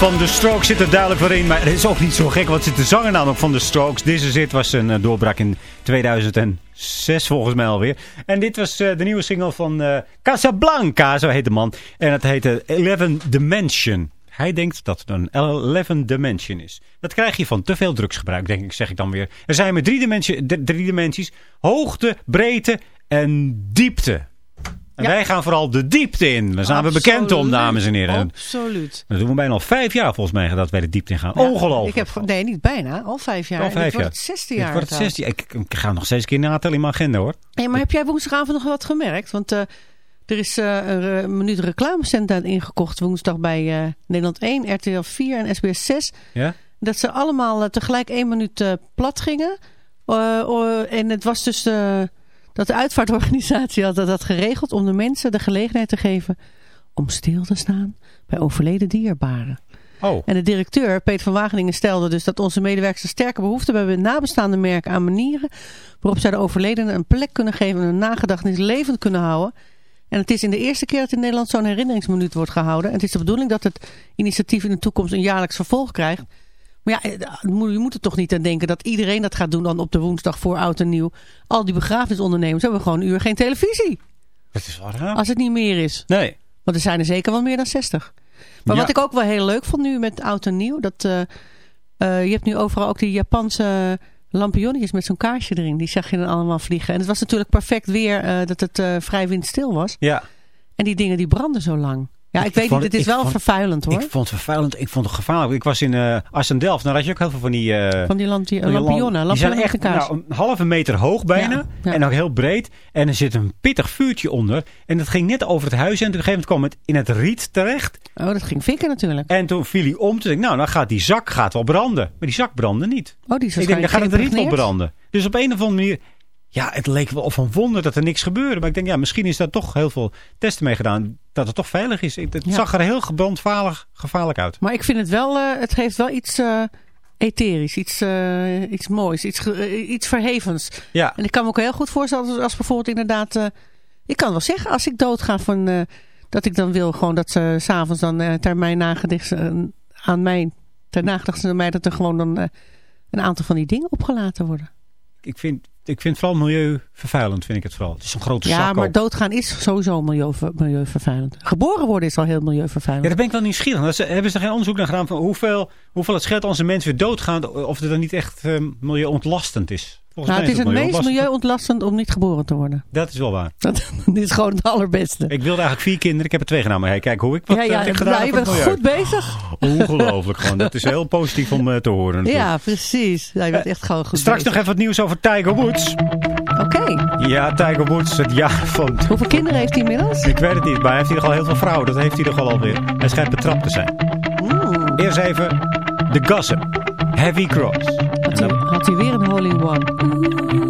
[SPEAKER 1] Van de Strokes zit er duidelijk voor in. Maar het is ook niet zo gek, want zit de zanger namelijk van de Strokes. Deze zit was een eh, doorbraak in 2006 volgens mij alweer. En dit was eh, de nieuwe single van eh, Casablanca, zo heet de man. En het heette Eleven Dimension. Hij denkt dat het een 11 dimension is. Dat krijg je van te veel drugsgebruik, denk ik, zeg ik dan weer. Er zijn maar drie, dimensie, drie dimensies. Hoogte, breedte en diepte. En
[SPEAKER 2] Ja.
[SPEAKER 1] wij gaan vooral de diepte in. Daar zijn we bekend om, dames en heren.
[SPEAKER 2] Absoluut.
[SPEAKER 1] Dat doen we bijna al vijf jaar volgens mij dat wij de diepte in gaan.
[SPEAKER 2] Ja,
[SPEAKER 1] Ongelooflijk.
[SPEAKER 2] Ik heb, nee, niet bijna. Al vijf jaar.
[SPEAKER 1] Al vijf jaar.
[SPEAKER 2] wordt het zesde jaar.
[SPEAKER 1] wordt het zesde. Ik, ik ga nog steeds een keer natellen in mijn agenda hoor.
[SPEAKER 2] Hey, maar heb jij woensdagavond nog wat gemerkt? Want eh, er is eh, een minuut reclamecentrum ingekocht woensdag bij eh, Nederland 1, RTL 4 en SBS 6.
[SPEAKER 1] Ja?
[SPEAKER 2] Dat ze allemaal tegelijk één minuut plat gingen. En het was dus dat de uitvaartorganisatie had dat, geregeld om de mensen de gelegenheid te geven om stil te staan bij overleden dierbaren.
[SPEAKER 1] Oh.
[SPEAKER 2] En de directeur, Peter van Wageningen, stelde dus dat onze medewerkers een sterke behoefte hebben nabestaande merken aan manieren waarop zij de overledenen een plek kunnen geven en hun nagedachtenis levend kunnen houden. En het is in de eerste keer dat in Nederland zo'n herinneringsminuut wordt gehouden. En het is de bedoeling dat het initiatief in de toekomst een jaarlijks vervolg krijgt. Maar ja, eh, je moet er toch niet aan denken dat iedereen dat gaat doen dan op de woensdag voor oud en nieuw. Al die begrafenisondernemers hebben gewoon een uur geen televisie.
[SPEAKER 1] Dat is wel raar.
[SPEAKER 2] Als het niet meer is.
[SPEAKER 1] Nee.
[SPEAKER 2] Want er zijn er zeker wel meer dan 60. Maar
[SPEAKER 1] Ja.
[SPEAKER 2] wat ik ook wel heel leuk vond nu met oud en nieuw. Dat, eh, eh, je hebt nu overal ook die Japanse lampionnetjes met zo'n kaarsje erin. Die zag je dan allemaal vliegen. En het was natuurlijk perfect weer dat het vrij windstil was.
[SPEAKER 1] Ja.
[SPEAKER 2] En die dingen die branden zo lang. Ja, ik,
[SPEAKER 1] Ik
[SPEAKER 2] weet niet.
[SPEAKER 1] het-
[SPEAKER 2] is wel
[SPEAKER 1] vond-
[SPEAKER 2] vervuilend hoor.
[SPEAKER 1] Ik vond het vervuilend. Ik vond het gevaarlijk. Ik was in eh Assendelft. Daar had je ook heel veel van die... eh,
[SPEAKER 2] Van die lampi-
[SPEAKER 1] van die
[SPEAKER 2] lampionnen.
[SPEAKER 1] lamp- Die zijn echt nou, een halve meter hoog bijna.
[SPEAKER 2] Ja, ja.
[SPEAKER 1] En ook heel breed. En er zit een pittig vuurtje onder. En dat ging net over het huis. En op een gegeven moment kwam het in het riet terecht.
[SPEAKER 2] Oh, dat ging fikken natuurlijk.
[SPEAKER 1] En toen viel hij om. Toen dacht ik, nou, dan gaat die zak gaat wel branden. Maar die zak brandde niet.
[SPEAKER 2] Oh, die is
[SPEAKER 1] ik denk, dan gaat het riet wel branden. Dus op een of andere manier... Ja, het leek wel of een wonder dat er niks gebeurde. Maar ik denk, ja, misschien is daar toch heel veel testen mee gedaan. Dat het toch veilig is. Het
[SPEAKER 2] Ja.
[SPEAKER 1] zag er heel gebrandvaardig gevaarlijk uit.
[SPEAKER 2] Maar ik vind het wel, eh, het heeft wel iets eh etherisch, iets, eh, iets moois, iets, iets verhevens.
[SPEAKER 1] Ja.
[SPEAKER 2] En ik kan me ook heel goed voorstellen als, als bijvoorbeeld inderdaad, ik kan wel zeggen als ik doodga van, dat ik dan wil gewoon dat ze s'avonds dan ter mijn nagedicht, aan mij, ter nagedachtenis aan mij, dat er gewoon dan een aantal van die dingen opgelaten worden.
[SPEAKER 1] Ik vind, ik vind vooral milieuvervuilend, vind ik het vooral. Het is een grote
[SPEAKER 2] Ja,
[SPEAKER 1] zak
[SPEAKER 2] maar
[SPEAKER 1] ook.
[SPEAKER 2] doodgaan is sowieso milieuver, milieuvervuilend. Geboren worden is al heel milieuvervuilend.
[SPEAKER 1] Ja, daar ben ik wel nieuwsgierig. Ze- Hebben ze er geen onderzoek naar gedaan van hoeveel, hoeveel het scheelt als een mens weer doodgaan? Of het dan niet echt eh, milieuontlastend is? Volgens
[SPEAKER 2] nou, het is het meest
[SPEAKER 1] milieuontlastend.
[SPEAKER 2] om niet geboren te worden.
[SPEAKER 1] Dat is wel waar.
[SPEAKER 2] Dat, [laughs] dit is gewoon het allerbeste.
[SPEAKER 1] Ik wilde eigenlijk vier kinderen. Ik heb er twee gedaan. Maar hey, kijk hoe ik wat
[SPEAKER 2] ja, ja,
[SPEAKER 1] eh, heb gedaan
[SPEAKER 2] je
[SPEAKER 1] voor
[SPEAKER 2] bent goed bezig.
[SPEAKER 1] Ongelooflijk gewoon. Dat is heel positief om eh, te horen. [laughs] natuurlijk.
[SPEAKER 2] Ja, precies. Ja, je bent echt gewoon goed
[SPEAKER 1] Straks nog even wat nieuws over Tiger Woods.
[SPEAKER 2] Oké.
[SPEAKER 1] Ja, Tiger Woods, het jaar van... [laughs]
[SPEAKER 2] Hoeveel kinderen heeft hij inmiddels?
[SPEAKER 1] Ik weet het niet, maar hij heeft hier al heel veel vrouwen. Dat heeft hij toch al alweer. Hij schijnt betrapt te zijn. Eerst even de gossip. Heavy Cross.
[SPEAKER 2] Had hij, had hij weer een hole in one.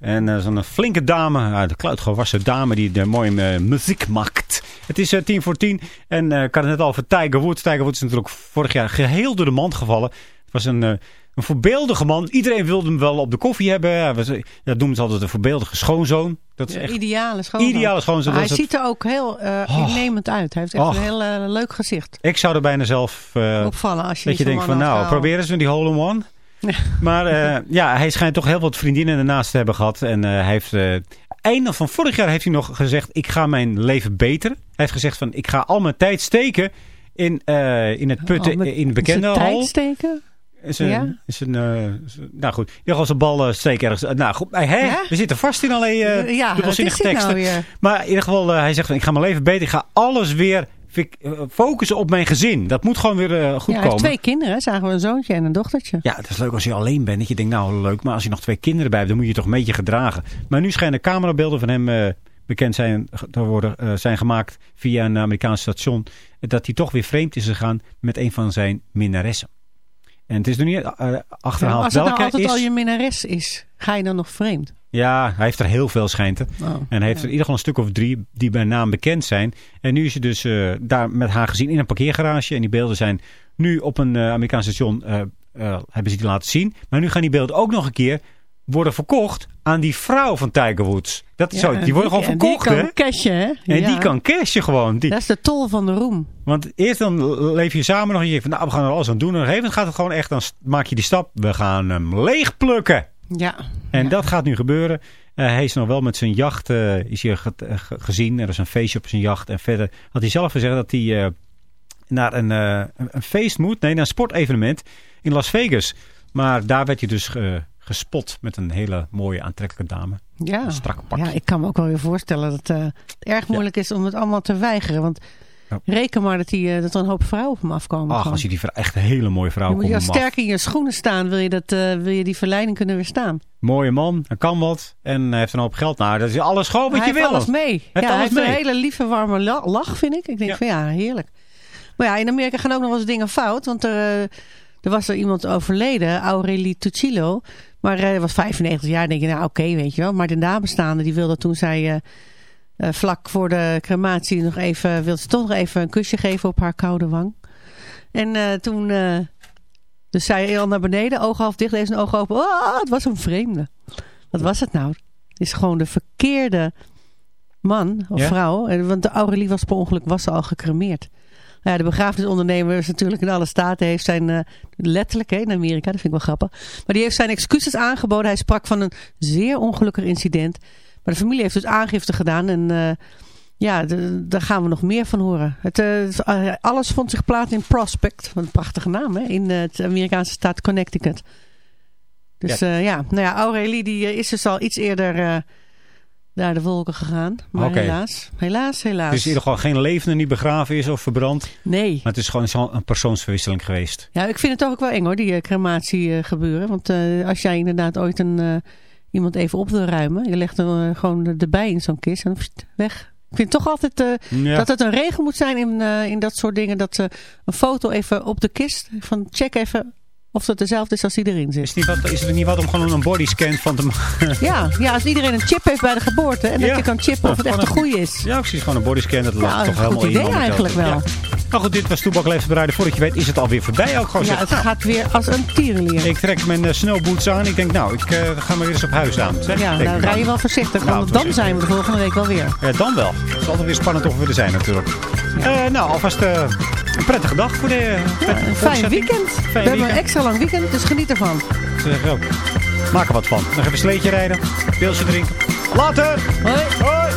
[SPEAKER 1] En eh, zo'n flinke dame, uh, de kluitgewassen dame die de mooie eh, muziek maakt. Het is eh, tien voor tien. En eh, ik had het net al over Tiger Woods. Tiger Woods is natuurlijk vorig jaar geheel door de mand gevallen. Het was een, eh, een voorbeeldige man. Iedereen wilde hem wel op de koffie hebben. Eh, dat noemen ze altijd een voorbeeldige schoonzoon. Dat is echt
[SPEAKER 2] ideale schoonzoon.
[SPEAKER 1] ideale schoonzoon.
[SPEAKER 2] Hij ziet er ook heel eh
[SPEAKER 1] Oh.
[SPEAKER 2] innemend uit. Hij heeft echt een heel eh, leuk gezicht.
[SPEAKER 1] Ik zou er bijna zelf... eh,
[SPEAKER 2] Opvallen als je
[SPEAKER 1] dat je denkt van nou,
[SPEAKER 2] gehouden.
[SPEAKER 1] probeer eens met die hole in one. [laughs] Maar eh, ja, hij schijnt toch heel wat vriendinnen ernaast te hebben gehad. En eh, hij heeft... eh einde van vorig jaar heeft hij nog gezegd... ik ga mijn leven beteren. Hij heeft gezegd van... ik ga al mijn tijd steken in, in het putten
[SPEAKER 2] Oh,
[SPEAKER 1] in de bekende
[SPEAKER 2] tijd steken?
[SPEAKER 1] Is een,
[SPEAKER 2] Ja?
[SPEAKER 1] is een, nou goed, in ieder geval zijn bal steken ergens. nou goed?
[SPEAKER 2] Ja?
[SPEAKER 1] we zitten vast in allerlei eh
[SPEAKER 2] Ja,
[SPEAKER 1] dubbelzinnige teksten.
[SPEAKER 2] nou?
[SPEAKER 1] Maar in ieder geval, hij zegt van ik ga mijn leven beter. Ik ga alles weer focussen op mijn gezin. Dat moet gewoon weer eh, goed
[SPEAKER 2] ja, hij heeft
[SPEAKER 1] komen.
[SPEAKER 2] twee kinderen. Zagen we een zoontje en een dochtertje.
[SPEAKER 1] Ja, het is leuk als je alleen bent. Dat je denkt, nou leuk. Maar als je nog twee kinderen bij hebt, dan moet je toch een beetje gedragen. Maar nu schijnen camerabeelden van hem eh, bekend zijn, te worden, eh, zijn gemaakt via een Amerikaans station. Dat hij toch weer vreemd is gegaan met een van zijn minnaressen. En het is nog niet eh,
[SPEAKER 2] Ja,
[SPEAKER 1] achterhaald
[SPEAKER 2] als het nou
[SPEAKER 1] welke
[SPEAKER 2] altijd
[SPEAKER 1] is.
[SPEAKER 2] al je minnares is, ga je dan nog vreemd?
[SPEAKER 1] Ja, hij heeft er heel veel schijnt het.
[SPEAKER 2] Oh,
[SPEAKER 1] En hij heeft er in ieder geval een stuk of drie die bij naam bekend zijn. En nu is je dus eh, daar met haar gezien in een parkeergarage. En die beelden zijn nu op een eh, Amerikaans station, eh, hebben ze die laten zien. Maar nu gaan die beelden ook nog een keer worden verkocht aan die vrouw van Tiger Woods. Dat is
[SPEAKER 2] Ja,
[SPEAKER 1] zo, die worden gewoon
[SPEAKER 2] en
[SPEAKER 1] verkocht,
[SPEAKER 2] die
[SPEAKER 1] hè?
[SPEAKER 2] kan cashen, hè?
[SPEAKER 1] En
[SPEAKER 2] Ja.
[SPEAKER 1] die kan cashen gewoon. Die,
[SPEAKER 2] Dat is de tol van de roem.
[SPEAKER 1] want eerst dan leef je samen nog en je denkt van, nou, we gaan er alles aan doen. En op een gegeven moment gaat het gewoon echt, dan maak je die stap. We gaan hem leegplukken.
[SPEAKER 2] Ja.
[SPEAKER 1] En
[SPEAKER 2] Ja.
[SPEAKER 1] dat gaat nu gebeuren. Eh, hij is nog wel met zijn jacht eh, is hier ge- eh, ge- gezien. Er is een feestje op zijn jacht. En verder had hij zelf gezegd dat hij naar een, een- feest moet. Nee, naar een sportevenement in Las Vegas. Maar daar werd hij dus gespot met een hele mooie aantrekkelijke dame.
[SPEAKER 2] Ja.
[SPEAKER 1] Een strak pakje.
[SPEAKER 2] ja, ik kan me ook wel weer voorstellen dat het erg moeilijk is om het allemaal te weigeren. Want
[SPEAKER 1] Ja.
[SPEAKER 2] reken maar dat, die, eh, dat er een hoop vrouwen op hem afkomen.
[SPEAKER 1] Ach,
[SPEAKER 2] gewoon.
[SPEAKER 1] als je die echt een hele mooie vrouw
[SPEAKER 2] moet je
[SPEAKER 1] komt
[SPEAKER 2] al
[SPEAKER 1] hem af.
[SPEAKER 2] sterk in je schoenen staan, wil je, dat, eh, wil je die verleiding kunnen weerstaan.
[SPEAKER 1] Mooie man, hij kan wat. En hij heeft een hoop geld. Nou, dat is alles gewoon wat
[SPEAKER 2] hij
[SPEAKER 1] je
[SPEAKER 2] heeft
[SPEAKER 1] wil.
[SPEAKER 2] alles mee.
[SPEAKER 1] heeft
[SPEAKER 2] ja, hij heeft een hele lieve, warme la- lach, vind ik. Ik denk
[SPEAKER 1] Ja.
[SPEAKER 2] van ja, heerlijk. Maar ja, in Amerika gaan ook nog wel eens dingen fout. Want er, eh, er was er iemand overleden, Aurelie Tucilo. Maar hij was 95 jaar. denk je, nou oké, weet je wel. Maar de nabestaande die wilde toen zij... eh, vlak voor de crematie nog even, wilde ze toch nog even een kusje geven op haar koude wang. En eh, toen, eh, dus zij al naar beneden, ogen half dicht, deze ogen open. Oh, het was een vreemde. Wat was het nou? Het is gewoon de verkeerde man of
[SPEAKER 1] Ja?
[SPEAKER 2] vrouw. En- Want de Aurelie was per ongeluk was ze al gecremeerd. Nou ja, de begrafenisondernemer is natuurlijk in alle staten heeft zijn, letterlijk hè, in Amerika, dat vind ik wel grappig. Maar die heeft zijn excuses aangeboden. Hij sprak van een zeer ongelukkig incident. Maar de familie heeft dus aangifte gedaan en eh, ja, daar gaan we nog meer van horen. Het, eh, eh, alles vond zich plaats in Prospect, wat een prachtige naam hè, in eh, het Amerikaanse staat Connecticut. Dus ja, ja. nou ja, Aurelie die eh, is dus al iets eerder eh, naar de wolken gegaan. Maar helaas, helaas, helaas.
[SPEAKER 1] Is in ieder geval geen levende die begraven is of verbrand.
[SPEAKER 2] Nee.
[SPEAKER 1] Maar het is gewoon een persoonsverwisseling geweest.
[SPEAKER 2] Ja, ik vind het toch ook wel eng hoor, die eh, crematie eh, gebeuren. Want eh, als jij inderdaad ooit een, eh, iemand even op wil ruimen, je legt hem eh, gewoon erbij in zo'n kist en dan weg. Ik vind toch altijd eh,
[SPEAKER 1] Ja.
[SPEAKER 2] dat het een regel moet zijn in, eh, in dat soort dingen. Dat ze een foto even op de kist, van check even of dat dezelfde is als die erin
[SPEAKER 1] Is,
[SPEAKER 2] zit.
[SPEAKER 1] het niet wat, is het niet wat om gewoon een bodyscan van te maken?
[SPEAKER 2] Ja, ja, als iedereen een chip heeft bij de geboorte en
[SPEAKER 1] Ja.
[SPEAKER 2] dat je kan chippen of het echt een goede is.
[SPEAKER 1] Ja, precies. Gewoon een bodyscan. Dat
[SPEAKER 2] Ja,
[SPEAKER 1] toch
[SPEAKER 2] een
[SPEAKER 1] helemaal
[SPEAKER 2] goed
[SPEAKER 1] in.
[SPEAKER 2] idee eigenlijk wel.
[SPEAKER 1] Goed, dit was Toebak Bereiden. Voordat je weet is het alweer voorbij ook gewoon.
[SPEAKER 2] Ja, het
[SPEAKER 1] Nou,
[SPEAKER 2] gaat weer als een tierenlier.
[SPEAKER 1] ik trek mijn eh, snowboots aan. Ik denk, nou, ik eh, ga maar weer eens op huis aan. Zeg,
[SPEAKER 2] Ja, nou rij je wel voorzichtig,
[SPEAKER 1] Nou,
[SPEAKER 2] want dan
[SPEAKER 1] voorzichtig.
[SPEAKER 2] zijn we de volgende week wel weer.
[SPEAKER 1] Ja, dan wel. Het is altijd weer spannend of we er zijn natuurlijk. Eh, nou, alvast een prettige dag voor de
[SPEAKER 2] Ja, een fijn weekend. we hebben een extra lang weekend, dus geniet ervan.
[SPEAKER 1] Zeg ook. Maak er wat van. Nog even een sleetje rijden. Pilsje drinken. Later!
[SPEAKER 2] Hoi!
[SPEAKER 1] Hoi!